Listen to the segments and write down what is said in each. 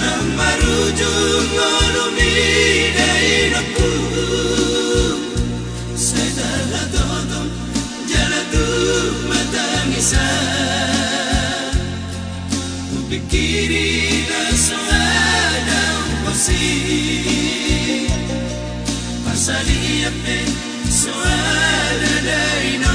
ನಮ್ಮ ರುಜು ನೋಡು ಮೀಡೈನಪ್ಪು ಸದಲ ದೋದು ಜಲದು ಮತಮಿಸ Pikiri rasuadam kosi Pasali yapin suala daino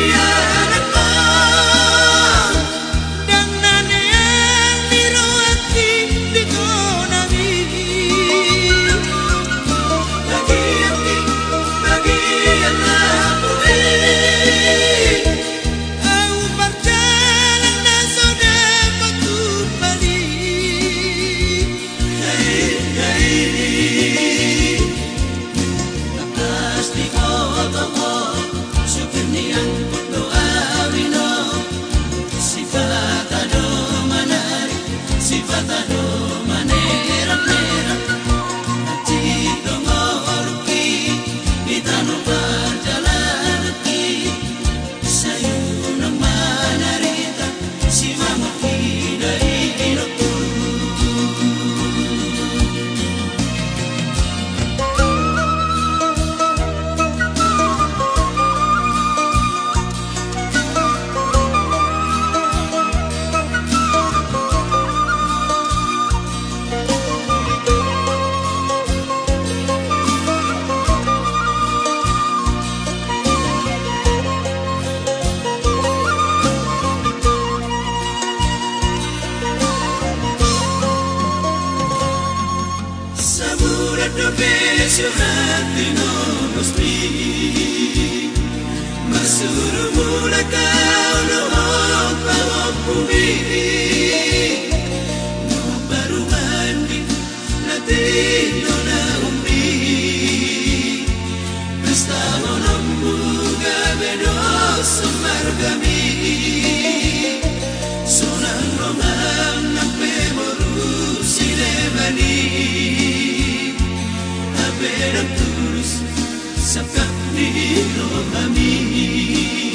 Yeah. makes you. Deus, Santa Filomamia. Oh